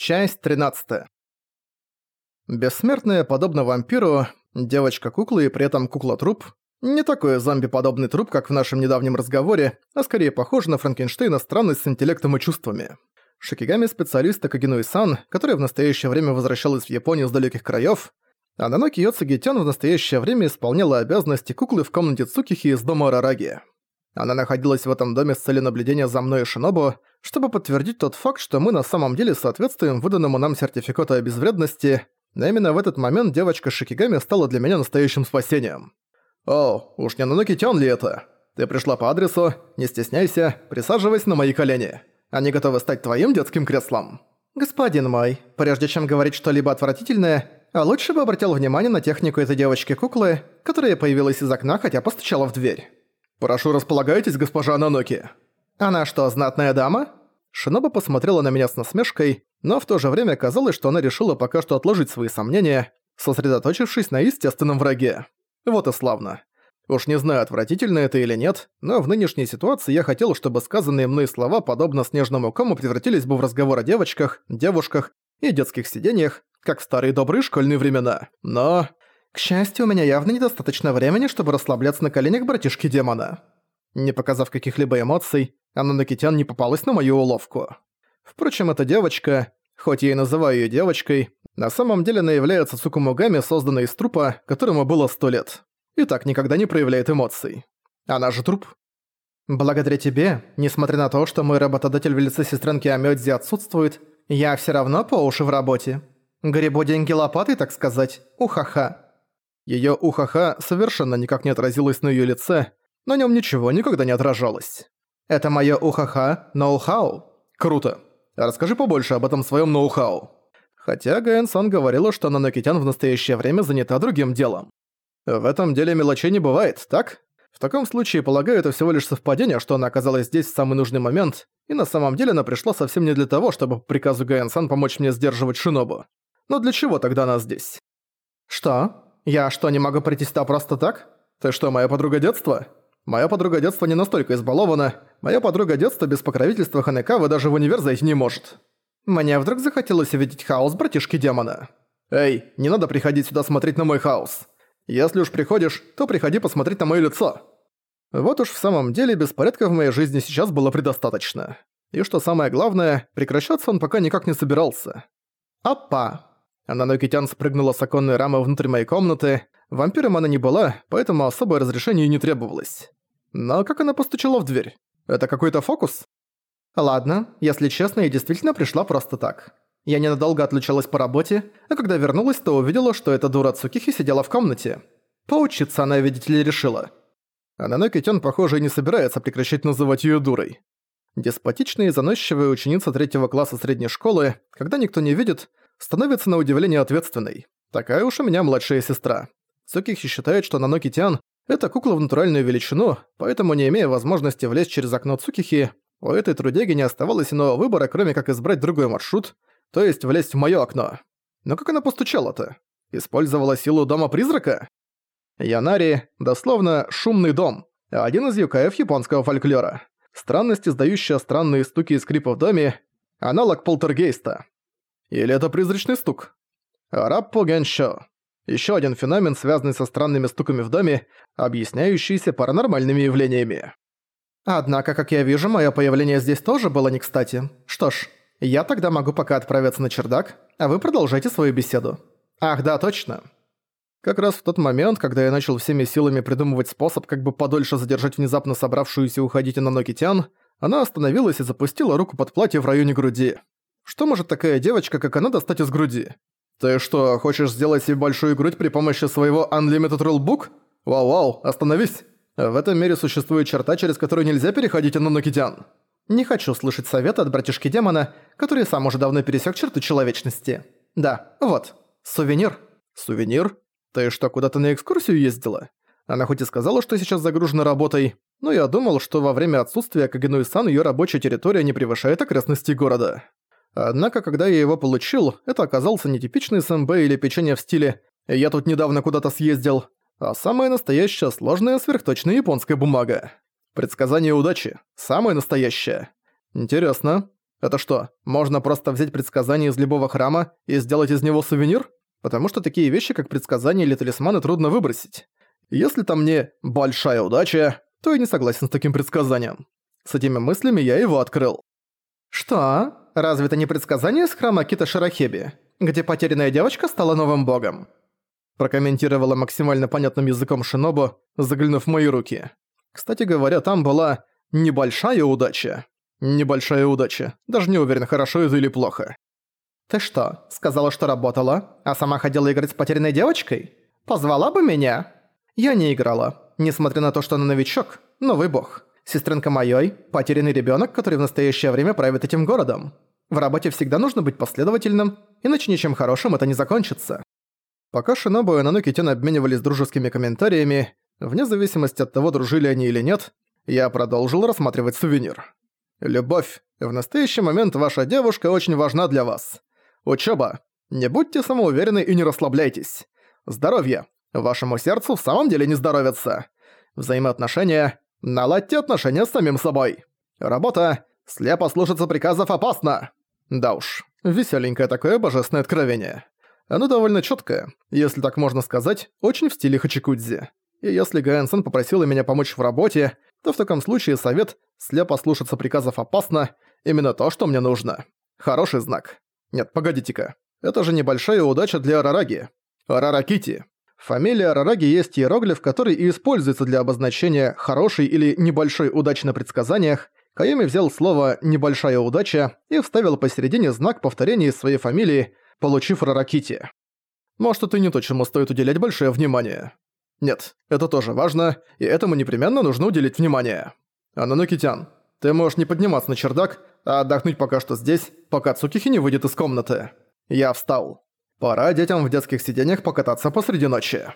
Часть 13. Бессмертная, подобно вампиру, девочка-кукла и при этом кукла-труп, не такой зомби-подобный труп, как в нашем недавнем разговоре, а скорее похож на Франкенштейна странность с интеллектом и чувствами. Шикигами специалиста Кагенуи-сан, которая в настоящее время возвращалась в Японию с далеких краев, а Наноки Йоцугитян в настоящее время исполняла обязанности куклы в комнате Цукихи из дома Арараги. Она находилась в этом доме с целью наблюдения за мной и Шинобу, чтобы подтвердить тот факт, что мы на самом деле соответствуем выданному нам сертификату о безвредности, но именно в этот момент девочка Шикигами стала для меня настоящим спасением. «О, уж не Наноки Тён ли это? Ты пришла по адресу, не стесняйся, присаживайся на мои колени. Они готовы стать твоим детским креслом». «Господин мой, прежде чем говорить что-либо отвратительное, а лучше бы обратил внимание на технику этой девочки-куклы, которая появилась из окна, хотя постучала в дверь». «Прошу, располагайтесь, госпожа Наноки». «Она что, знатная дама?» Шиноба посмотрела на меня с насмешкой, но в то же время казалось, что она решила пока что отложить свои сомнения, сосредоточившись на естественном враге. Вот и славно. Уж не знаю, отвратительно это или нет, но в нынешней ситуации я хотел, чтобы сказанные мной слова, подобно снежному кому, превратились бы в разговор о девочках, девушках и детских сидениях, как в старые добрые школьные времена. Но... К счастью, у меня явно недостаточно времени, чтобы расслабляться на коленях братишки-демона. Не показав каких-либо эмоций, Ананокитян не попалась на мою уловку. Впрочем, эта девочка, хоть я и называю её девочкой, на самом деле она является Цукумугами, созданной из трупа, которому было сто лет. И так никогда не проявляет эмоций. Она же труп. Благодаря тебе, несмотря на то, что мой работодатель в лице сестренки Амёдзи отсутствует, я всё равно по уши в работе. Гребу деньги лопатой, так сказать. Ухаха. Её ухаха совершенно никак не отразилось на её лице, на нём ничего никогда не отражалось. Это моё ухаха ноу-хау. Круто. Расскажи побольше об этом своём ноу-хау. Хотя Гаэн-сан говорила, что Нанокитян в настоящее время занята другим делом. В этом деле мелочей не бывает, так? В таком случае, полагаю, это всего лишь совпадение, что она оказалась здесь в самый нужный момент, и на самом деле она пришла совсем не для того, чтобы по приказу Гаэн-сан помочь мне сдерживать Шинобу. Но для чего тогда она здесь? Что? Я что, не могу прийти сюда просто так? Ты что, моя подруга детства? Моя подруга детства не настолько избалована. Моя подруга детства без покровительства Ханекавы даже в универ зайти не может. Мне вдруг захотелось увидеть хаос братишки демона. Эй, не надо приходить сюда смотреть на мой хаос. Если уж приходишь, то приходи посмотреть на моё лицо. Вот уж в самом деле беспорядка в моей жизни сейчас было предостаточно. И что самое главное, прекращаться он пока никак не собирался. Опа! Ананокитян спрыгнула с оконной рамы внутрь моей комнаты. Вампиром она не была, поэтому особое разрешение не требовалось. Но как она постучала в дверь? Это какой-то фокус? Ладно, если честно, я действительно пришла просто так. Я ненадолго отлучалась по работе, а когда вернулась, то увидела, что эта дура Цукихи сидела в комнате. Поучиться она, видите ли, решила. Ананокитян, похоже, не собирается прекращать называть её дурой. Деспотичная и заносчивая ученица третьего класса средней школы, когда никто не видит, становится на удивление ответственной. Такая уж у меня младшая сестра. Цукихи считает, что Наноки Тиан – это кукла в натуральную величину, поэтому, не имея возможности влезть через окно Цукихи, у этой трудяги не оставалось иного выбора, кроме как избрать другой маршрут, то есть влезть в моё окно. Но как она постучала-то? Использовала силу дома-призрака? Янари, дословно, шумный дом, один из юкаев японского фольклора. Странность, издающая странные стуки и скрипы в доме, аналог полтергейста. Или это призрачный стук? Раппо Геншо. Ещё один феномен, связанный со странными стуками в доме, объясняющийся паранормальными явлениями. Однако, как я вижу, моё появление здесь тоже было не кстати. Что ж, я тогда могу пока отправиться на чердак, а вы продолжайте свою беседу. Ах, да, точно. Как раз в тот момент, когда я начал всеми силами придумывать способ, как бы подольше задержать внезапно собравшуюся уходить на ноги Тян, она остановилась и запустила руку под платье в районе груди. Что может такая девочка, как она, достать из груди? Ты что, хочешь сделать себе большую грудь при помощи своего Unlimited Rulebook? Вау-вау, остановись. В этом мире существует черта, через которую нельзя переходить на Нокитян. Не хочу слышать совета от братишки демона, который сам уже давно пересек черту человечности. Да, вот. Сувенир. Сувенир? Ты что, куда-то на экскурсию ездила? Она хоть и сказала, что сейчас загружена работой, но я думал, что во время отсутствия Кагенуи-сан её рабочая территория не превышает окрестностей города. Однако, когда я его получил, это оказался не типичный СМБ или печенье в стиле «я тут недавно куда-то съездил», а самая настоящая сложная сверхточная японская бумага. Предсказание удачи. Самое настоящее. Интересно. Это что, можно просто взять предсказание из любого храма и сделать из него сувенир? Потому что такие вещи, как предсказания или талисманы, трудно выбросить. Если там не «большая удача», то я не согласен с таким предсказанием. С этими мыслями я его открыл. «Что? Разве это не предсказание с храма Кита Шарахеби, где потерянная девочка стала новым богом?» Прокомментировала максимально понятным языком Шинобу, заглянув в мои руки. Кстати говоря, там была небольшая удача. Небольшая удача. Даже не уверен, хорошо это или плохо. «Ты что, сказала, что работала, а сама ходила играть с потерянной девочкой? Позвала бы меня?» Я не играла, несмотря на то, что она новичок, новый бог. Сестренка моей – потерянный ребенок, который в настоящее время правит этим городом. В работе всегда нужно быть последовательным, иначе ничем хорошим это не закончится. Пока Шинобу и Нануки обменивались дружескими комментариями, вне зависимости от того, дружили они или нет, я продолжил рассматривать сувенир. Любовь. В настоящий момент ваша девушка очень важна для вас. Учёба. Не будьте самоуверенны и не расслабляйтесь. Здоровье. Вашему сердцу в самом деле не здоровится. Взаимоотношения. Наладьте отношения с самим собой. Работа. Слепо слушаться приказов опасно. Да уж, веселенькое такое божественное откровение. Оно довольно четкое, если так можно сказать, очень в стиле Хачикудзи. И если Гаэн-сан попросила меня помочь в работе, то в таком случае совет «слепо слушаться приказов опасно» именно то, что мне нужно. Хороший знак. Нет, погодите-ка. Это же небольшая удача для Арараги. Араракити. Фамилия Арараги есть иероглиф, который и используется для обозначения «хорошей» или «небольшой удачи» на предсказаниях. Кайоми взял слово «небольшая удача» и вставил посередине знак повторения своей фамилии, получив Раракити. Может, это не то, чему стоит уделять большое внимание. Нет, это тоже важно, и этому непременно нужно уделить внимание. Ананокитян, ты можешь не подниматься на чердак, а отдохнуть пока что здесь, пока Цукихи не выйдет из комнаты. Я встал. Пора детям в детских сиденьях покататься посреди ночи.